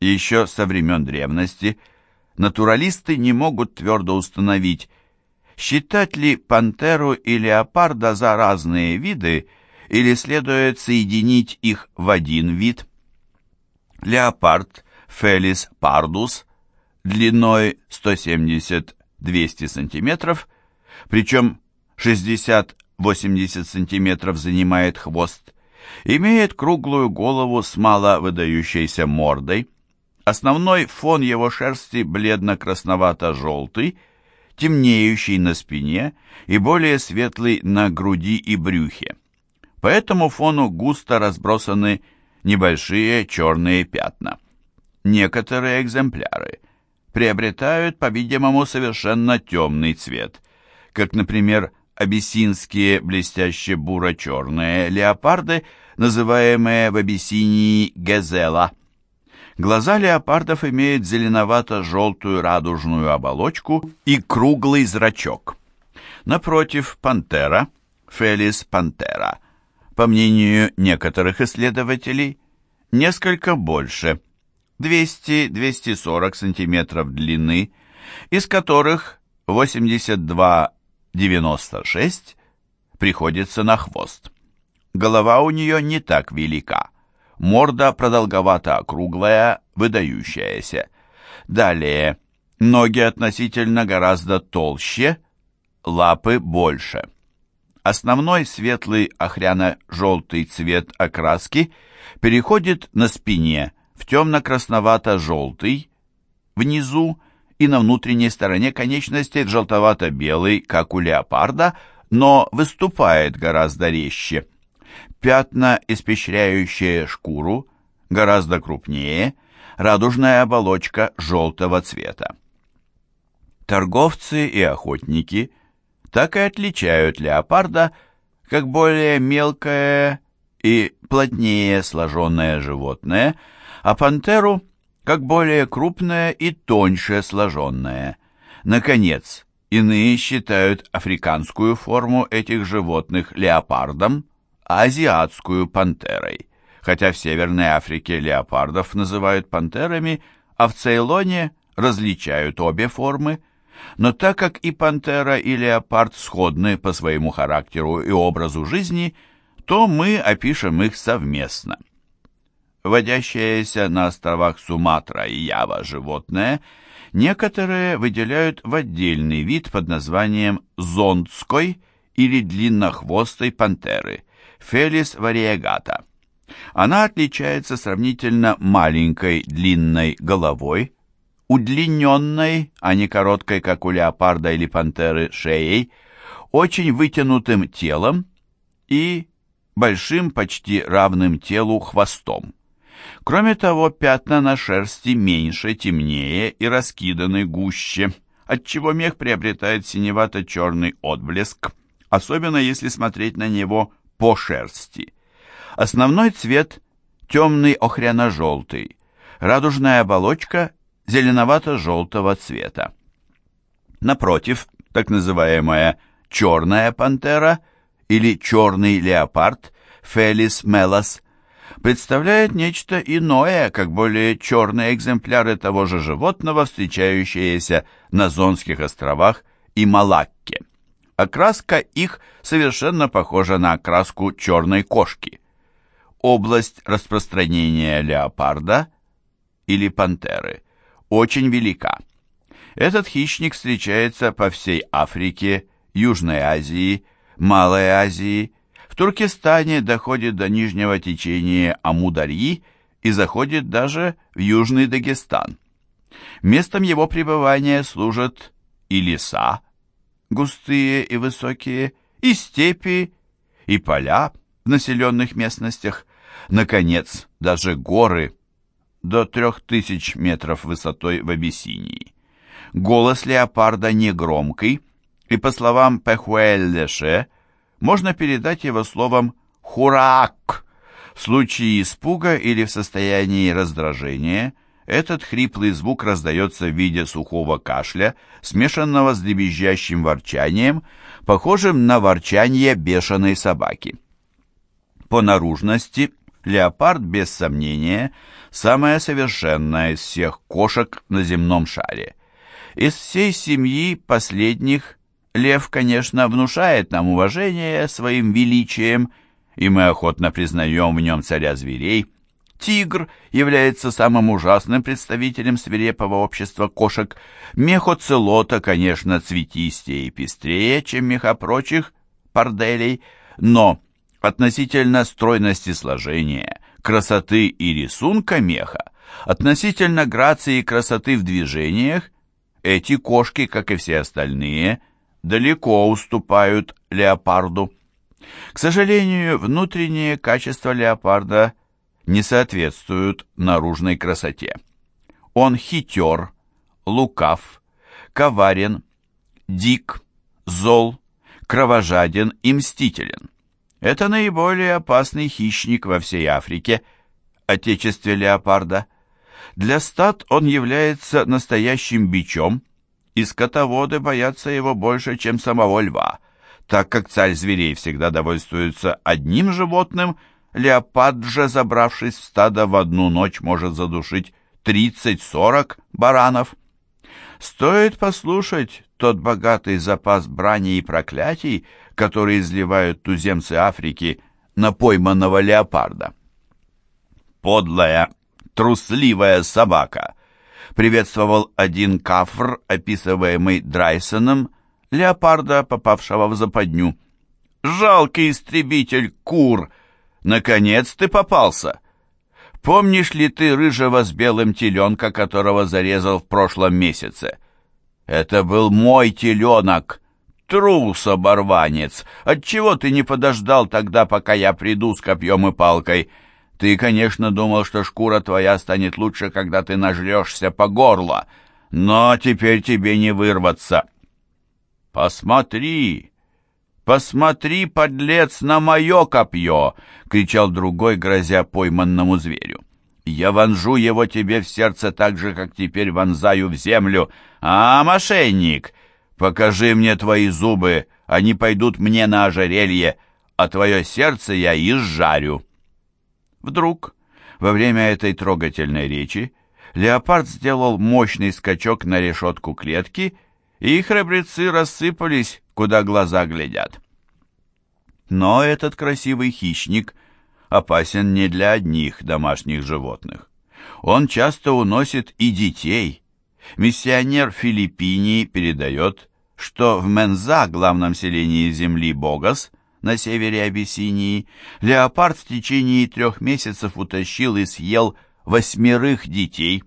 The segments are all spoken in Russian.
Еще со времен древности натуралисты не могут твердо установить, считать ли пантеру и леопарда за разные виды или следует соединить их в один вид. Леопард Фелис пардус длиной 170-200 см, причем 60-80 см занимает хвост, имеет круглую голову с мало выдающейся мордой. Основной фон его шерсти бледно-красновато-желтый, темнеющий на спине и более светлый на груди и брюхе. По этому фону густо разбросаны небольшие черные пятна. Некоторые экземпляры приобретают, по-видимому, совершенно темный цвет, как, например, абиссинские блестяще буро-черные леопарды, называемые в Абиссинии гезела. Глаза леопардов имеют зеленовато-желтую радужную оболочку и круглый зрачок. Напротив, пантера, Фелис пантера, по мнению некоторых исследователей, несколько больше, 200-240 см длины, из которых 82-96 приходится на хвост. Голова у нее не так велика, морда продолговато-округлая, выдающаяся. Далее, ноги относительно гораздо толще, лапы больше. Основной светлый охряно-желтый цвет окраски переходит на спине в темно-красновато-желтый, внизу и на внутренней стороне конечностей желтовато-белый, как у леопарда, но выступает гораздо резче. Пятна, испещряющие шкуру, гораздо крупнее, радужная оболочка желтого цвета. Торговцы и охотники так и отличают леопарда как более мелкое и плотнее сложенное животное, а пантеру как более крупное и тоньше сложенное. Наконец, иные считают африканскую форму этих животных леопардом, азиатскую пантерой, хотя в Северной Африке леопардов называют пантерами, а в Цейлоне различают обе формы – но так как и пантера, и леопард сходны по своему характеру и образу жизни, то мы опишем их совместно. Водящееся на островах Суматра и Ява животное некоторые выделяют в отдельный вид под названием зондской или длиннохвостой пантеры Фелис вариегата. Она отличается сравнительно маленькой длинной головой, удлиненной, а не короткой, как у леопарда или пантеры, шеей, очень вытянутым телом и большим, почти равным телу хвостом. Кроме того, пятна на шерсти меньше, темнее и раскиданы гуще, отчего мех приобретает синевато-черный отблеск, особенно если смотреть на него по шерсти. Основной цвет темный охряно-желтый, радужная оболочка зеленовато-желтого цвета. Напротив, так называемая черная пантера или черный леопард Фелис мелос представляет нечто иное, как более черные экземпляры того же животного, встречающиеся на Зонских островах и Малакке. Окраска их совершенно похожа на окраску черной кошки. Область распространения леопарда или пантеры – очень велика. Этот хищник встречается по всей Африке, Южной Азии, Малой Азии, в Туркестане доходит до нижнего течения Амударьи и заходит даже в Южный Дагестан. Местом его пребывания служат и леса, густые и высокие, и степи, и поля в населенных местностях, наконец, даже горы – до 3000 метров высотой в Абиссинии. Голос леопарда негромкий, и, по словам Пехуэль-Леше, можно передать его словом «хураак». В случае испуга или в состоянии раздражения этот хриплый звук раздается в виде сухого кашля, смешанного с дребезжащим ворчанием, похожим на ворчание бешеной собаки. По наружности Леопард, без сомнения, самая совершенная из всех кошек на земном шаре. Из всей семьи последних лев, конечно, внушает нам уважение своим величием, и мы охотно признаем в нем царя зверей. Тигр является самым ужасным представителем свирепого общества кошек. Мех оцелота, конечно, цветистее и пестрее, чем меха прочих парделей, но относительно стройности сложения, красоты и рисунка меха, относительно грации и красоты в движениях, эти кошки, как и все остальные, далеко уступают леопарду. К сожалению, внутренние качества леопарда не соответствуют наружной красоте. Он хитер, лукав, коварен, дик, зол, кровожаден и мстителен. Это наиболее опасный хищник во всей Африке, отечестве леопарда. Для стад он является настоящим бичом, и скотоводы боятся его больше, чем самого льва, так как царь зверей всегда довольствуется одним животным, леопард же, забравшись в стадо в одну ночь, может задушить 30-40 баранов. Стоит послушать тот богатый запас брани и проклятий, который изливают туземцы Африки на пойманного леопарда. «Подлая, трусливая собака!» приветствовал один кафр, описываемый Драйсоном, леопарда, попавшего в западню. «Жалкий истребитель кур! Наконец ты попался!» Помнишь ли ты рыжего с белым теленка, которого зарезал в прошлом месяце? Это был мой теленок. Трус, оборванец. Отчего ты не подождал тогда, пока я приду с копьем и палкой? Ты, конечно, думал, что шкура твоя станет лучше, когда ты нажрешься по горло. Но теперь тебе не вырваться. Посмотри, «Посмотри, подлец, на мое копье!» — кричал другой, грозя пойманному зверю. «Я вонжу его тебе в сердце так же, как теперь вонзаю в землю. А, мошенник, покажи мне твои зубы, они пойдут мне на ожерелье, а твое сердце я изжарю». Вдруг, во время этой трогательной речи, леопард сделал мощный скачок на решетку клетки, и храбрецы рассыпались куда глаза глядят. Но этот красивый хищник опасен не для одних домашних животных. Он часто уносит и детей. Миссионер Филиппини передает, что в Менза, главном селении земли Богас, на севере Абиссинии, леопард в течение трех месяцев утащил и съел восьмерых детей.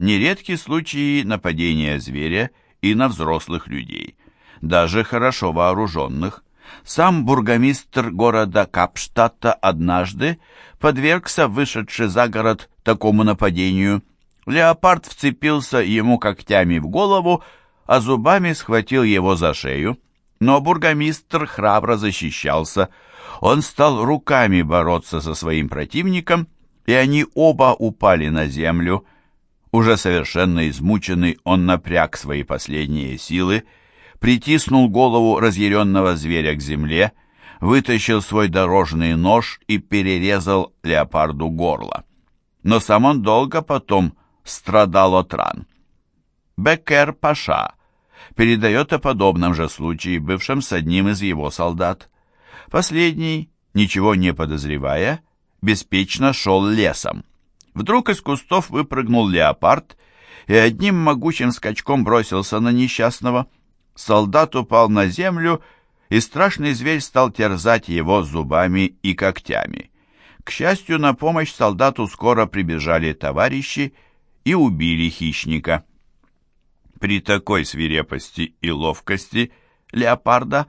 Нередки случаи нападения зверя и на взрослых людей даже хорошо вооруженных. Сам бургомистр города Капштадта однажды подвергся вышедший за город такому нападению. Леопард вцепился ему когтями в голову, а зубами схватил его за шею. Но бургомистр храбро защищался. Он стал руками бороться со своим противником, и они оба упали на землю. Уже совершенно измученный, он напряг свои последние силы притиснул голову разъяренного зверя к земле, вытащил свой дорожный нож и перерезал леопарду горло. Но сам он долго потом страдал от ран. Беккер Паша передает о подобном же случае, бывшем с одним из его солдат. Последний, ничего не подозревая, беспечно шел лесом. Вдруг из кустов выпрыгнул леопард и одним могучим скачком бросился на несчастного – Солдат упал на землю, и страшный зверь стал терзать его зубами и когтями. К счастью, на помощь солдату скоро прибежали товарищи и убили хищника. При такой свирепости и ловкости леопарда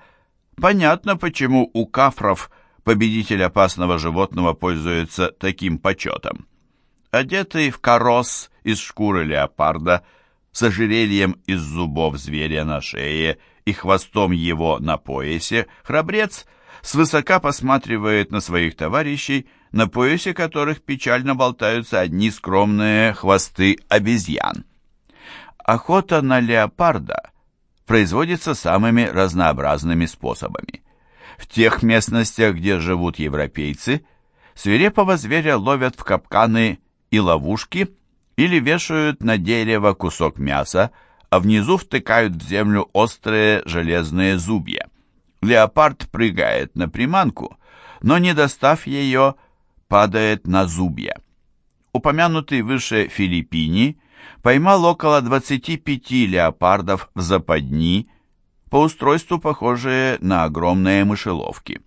понятно, почему у кафров победитель опасного животного пользуется таким почетом. Одетый в корос из шкуры леопарда – с ожерельем из зубов зверя на шее и хвостом его на поясе, храбрец свысока посматривает на своих товарищей, на поясе которых печально болтаются одни скромные хвосты обезьян. Охота на леопарда производится самыми разнообразными способами. В тех местностях, где живут европейцы, свирепого зверя ловят в капканы и ловушки или вешают на дерево кусок мяса, а внизу втыкают в землю острые железные зубья. Леопард прыгает на приманку, но, не достав ее, падает на зубья. Упомянутый выше Филиппини поймал около 25 леопардов в западни, по устройству похожие на огромные мышеловки.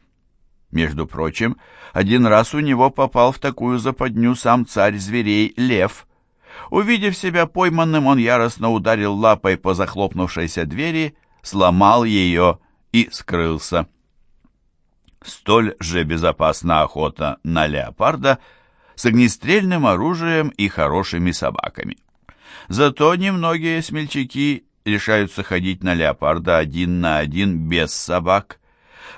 Между прочим, один раз у него попал в такую западню сам царь зверей Лев. Увидев себя пойманным, он яростно ударил лапой по захлопнувшейся двери, сломал ее и скрылся. Столь же безопасна охота на леопарда с огнестрельным оружием и хорошими собаками. Зато немногие смельчаки решаются ходить на леопарда один на один без собак.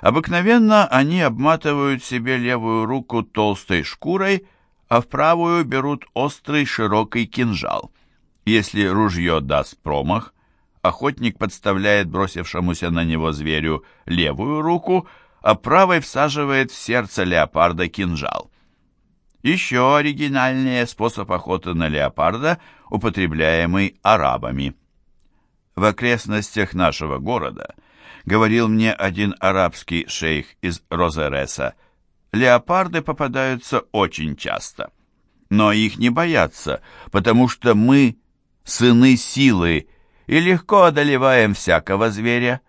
Обыкновенно они обматывают себе левую руку толстой шкурой, а в правую берут острый широкий кинжал. Если ружье даст промах, охотник подставляет бросившемуся на него зверю левую руку, а правой всаживает в сердце леопарда кинжал. Еще оригинальнее способ охоты на леопарда, употребляемый арабами. В окрестностях нашего города, говорил мне один арабский шейх из Розереса, леопарды попадаются очень часто. Но их не боятся, потому что мы сыны силы и легко одолеваем всякого зверя.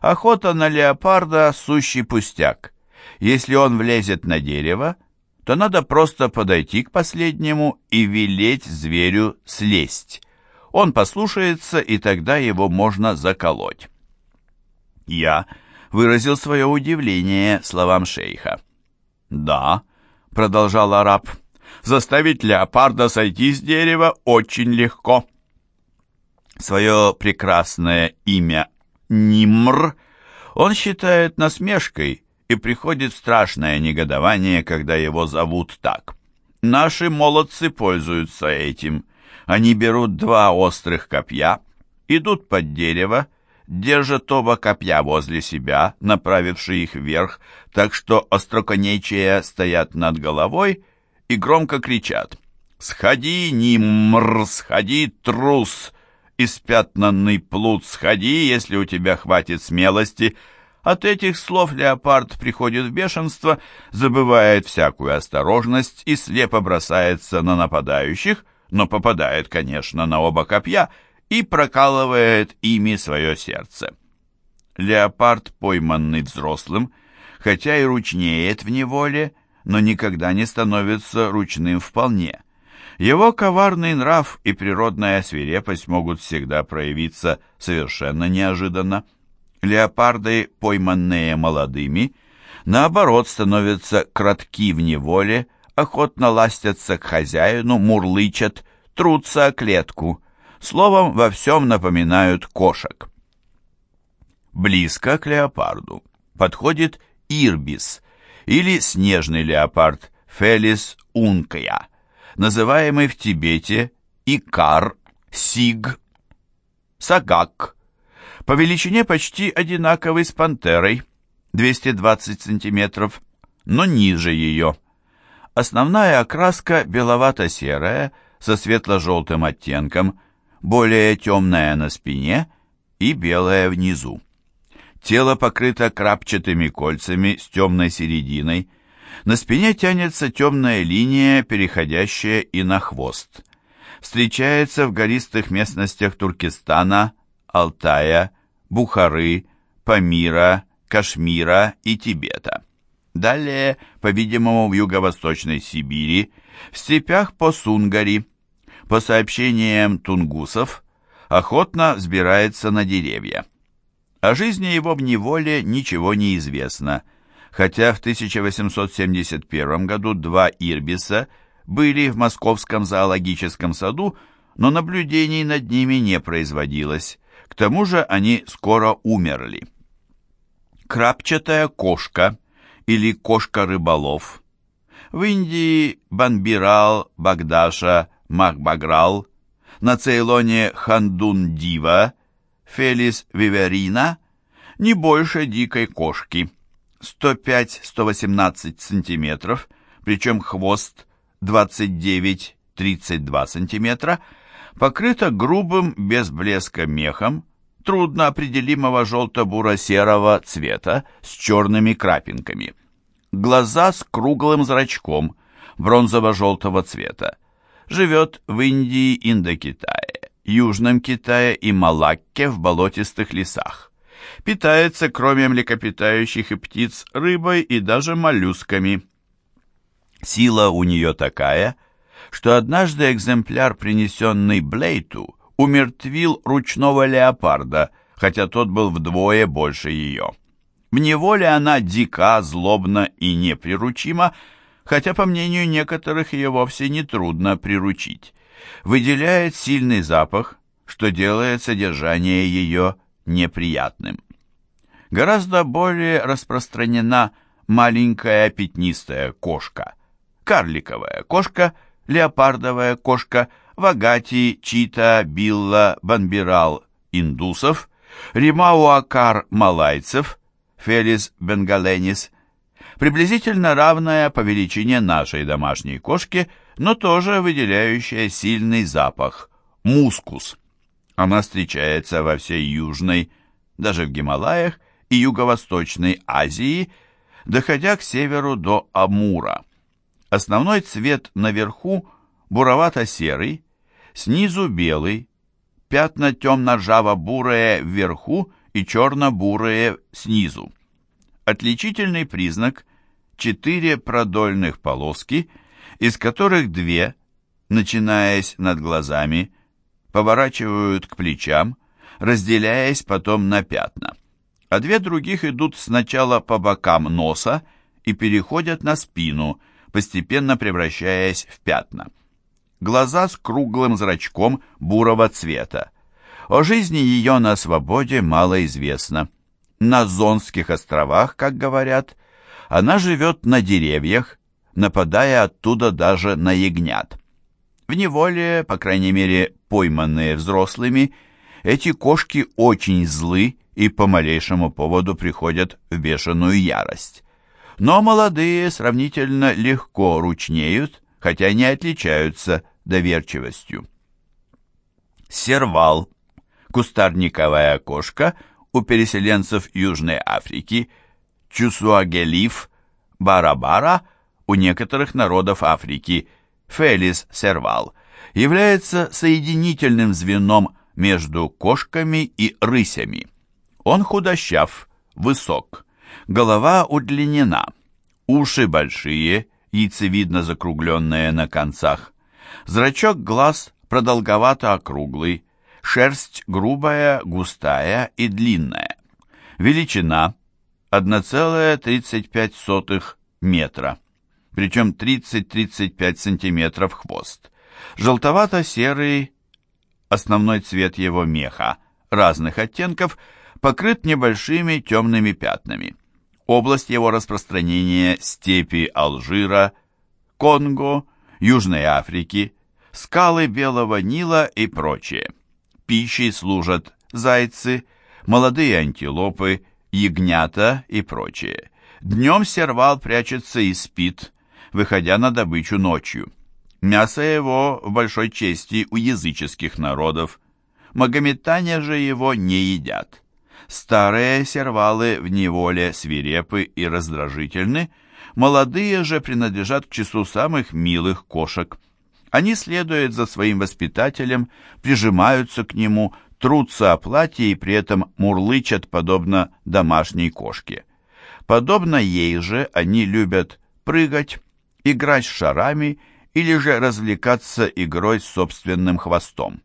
Охота на леопарда – сущий пустяк. Если он влезет на дерево, то надо просто подойти к последнему и велеть зверю слезть. Он послушается, и тогда его можно заколоть. Я выразил свое удивление словам шейха. «Да», — продолжал араб, — «заставить леопарда сойти с дерева очень легко». Свое прекрасное имя Нимр он считает насмешкой и приходит страшное негодование, когда его зовут так. Наши молодцы пользуются этим. Они берут два острых копья, идут под дерево, держат оба копья возле себя, направившие их вверх, так что остроконечия стоят над головой и громко кричат «Сходи, Нимр, сходи, трус! Испятнанный плут, сходи, если у тебя хватит смелости!» От этих слов леопард приходит в бешенство, забывает всякую осторожность и слепо бросается на нападающих, но попадает, конечно, на оба копья и прокалывает ими свое сердце. Леопард, пойманный взрослым, хотя и ручнеет в неволе, но никогда не становится ручным вполне. Его коварный нрав и природная свирепость могут всегда проявиться совершенно неожиданно. Леопарды, пойманные молодыми, наоборот, становятся кратки в неволе, охотно ластятся к хозяину, мурлычат, трутся о клетку. Словом, во всем напоминают кошек. Близко к леопарду подходит ирбис или снежный леопард Фелис ункая, называемый в Тибете икар, сиг, сагак, по величине почти одинаковый с пантерой, 220 сантиметров, но ниже ее. Основная окраска беловато-серая, со светло-желтым оттенком, более темная на спине и белая внизу. Тело покрыто крапчатыми кольцами с темной серединой. На спине тянется темная линия, переходящая и на хвост. Встречается в гористых местностях Туркестана, Алтая, Бухары, Памира, Кашмира и Тибета. Далее, по-видимому, в юго-восточной Сибири, в степях по Сунгари, по сообщениям тунгусов, охотно взбирается на деревья. О жизни его в неволе ничего не известно, хотя в 1871 году два ирбиса были в Московском зоологическом саду, но наблюдений над ними не производилось. К тому же они скоро умерли. Крапчатая кошка или кошка-рыболов. В Индии Банбирал, Багдаша, Махбаграл, на Цейлоне Хандун-Дива, Фелис виверина не больше дикой кошки. 105-118 см, причем хвост 29-32 см, покрыта грубым без блеска мехом, трудно определимого желто-буро-серого цвета с черными крапинками. Глаза с круглым зрачком, бронзово-желтого цвета. Живет в Индии, Индокитае, Южном Китае и Малакке в болотистых лесах. Питается, кроме млекопитающих и птиц, рыбой и даже моллюсками. Сила у нее такая, что однажды экземпляр, принесенный Блейту, умертвил ручного леопарда, хотя тот был вдвое больше ее. В неволе она дика, злобна и неприручима, хотя, по мнению некоторых, ее вовсе не трудно приручить. Выделяет сильный запах, что делает содержание ее неприятным. Гораздо более распространена маленькая пятнистая кошка, карликовая кошка, леопардовая кошка, вагати, чита, билла, банбирал индусов, римауакар малайцев, фелис бенгаленис – приблизительно равная по величине нашей домашней кошки, но тоже выделяющая сильный запах – мускус. Она встречается во всей Южной, даже в Гималаях и Юго-Восточной Азии, доходя к северу до Амура. Основной цвет наверху буровато-серый, снизу белый, пятна темно-ржаво-бурые вверху и черно-бурые снизу. Отличительный признак четыре продольных полоски, из которых две, начинаясь над глазами, поворачивают к плечам, разделяясь потом на пятна, а две других идут сначала по бокам носа и переходят на спину, постепенно превращаясь в пятна. Глаза с круглым зрачком бурого цвета. О жизни ее на свободе мало известно. На Зонских островах, как говорят, она живет на деревьях, нападая оттуда даже на ягнят. В неволе, по крайней мере, пойманные взрослыми, эти кошки очень злы и по малейшему поводу приходят в бешеную ярость. Но молодые сравнительно легко ручнеют, хотя не отличаются доверчивостью. Сервал, кустарниковая кошка у переселенцев Южной Африки – Чусуагелиф, Барабара у некоторых народов Африки, Фелис сервал, является соединительным звеном между кошками и рысями. Он худощав, высок, голова удлинена, уши большие, яйцевидно закругленные на концах, зрачок глаз продолговато округлый, шерсть грубая, густая и длинная. Величина 1,35 метра, причем 30-35 сантиметров хвост. Желтовато-серый, основной цвет его меха, разных оттенков, покрыт небольшими темными пятнами. Область его распространения степи Алжира, Конго, Южной Африки, скалы Белого Нила и прочее. Пищей служат зайцы, молодые антилопы, ягнята и прочее. Днем сервал прячется и спит, выходя на добычу ночью. Мясо его в большой чести у языческих народов. Магометане же его не едят. Старые сервалы в неволе свирепы и раздражительны, молодые же принадлежат к числу самых милых кошек. Они следуют за своим воспитателем, прижимаются к нему, трутся о платье и при этом мурлычат, подобно домашней кошке. Подобно ей же они любят прыгать, играть с шарами или же развлекаться игрой с собственным хвостом.